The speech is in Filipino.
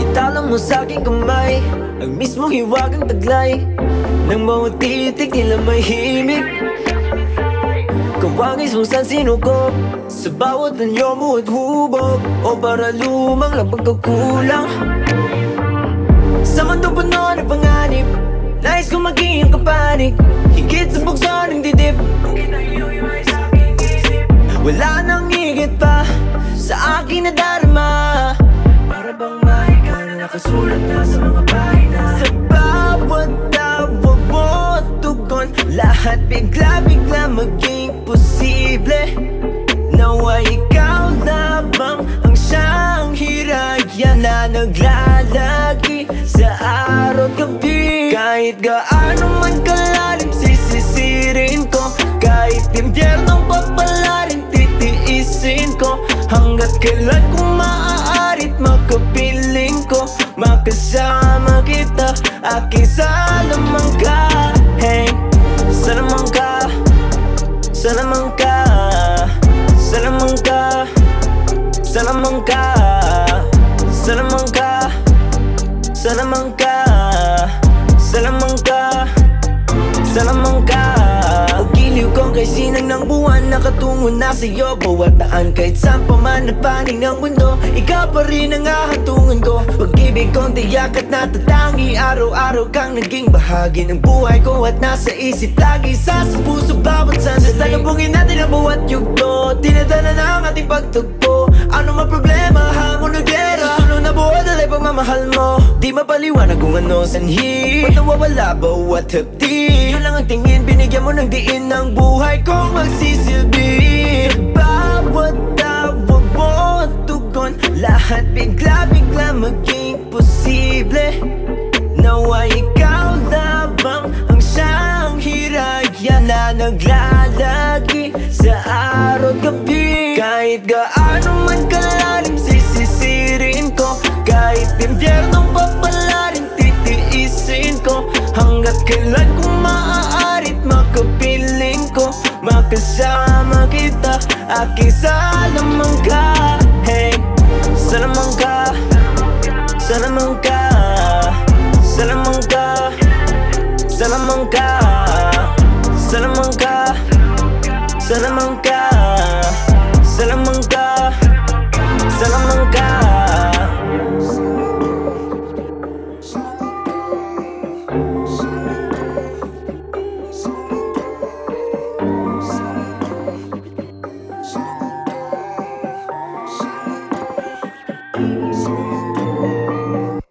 Italo mo sa aking kamay Ang mismong hiwagang taglay Nang bawat titik nila may himig Kawangis mong san sinukop Sa bawat anyo mo at hubog O para lumang lang pagkakulang Sa mundo puno panganib Nais kong maging kapanik akin na darma Para bang mahika na nakasulat na sa mga pahina? Sa bawat tawag mo tugon Lahat bigla-bigla maging posible. Nawa ikaw lamang ang siyang hiraya na naglalagi sa araw gabi? Kahit gaano man kalalim sisisirin ko Kahit impyernong Hanggat kailan kung maaarit makapiling ko Makasama kita. Aking salamang ka Hey, salamang ka Salamang ka Salamang ka Salamang ka Salamang ka Salamang ka Salamang ka Salamang Nakatungo na sa'yo. Bawat daan kahit saan pa man At paning ng mundo Ikaw pa rin ang hahantungan ko. Pag-ibig kong tiyak at natatangi Araw-araw kang naging bahagi ng buhay ko At nasa isip lagi. Sa sa puso bawat sandali. Salubungin natin ang bawat yugto. Dinadala na ang ating pagtagpo Ano man problema, hamon o gera. Susunod na buhay dalay pagmamahal mo. Di mapaliwanag kung ano sanhi Ba't nawawala bawat hapdi Yun lang ang tingin, binigyan mo ng diin Ng buhay kong magsisilbi maging posible. Nawa ikaw lamang ang siyang hiraya Na naglalagi sa araw gabi. Kahit gaano man kalalim sisisirin ko. Kahit impyernong papalarin titiisin ko. Hanggat kailan kung maaarit makapiling ko. Makasama kita aking salamang ka Salamang ka Salamang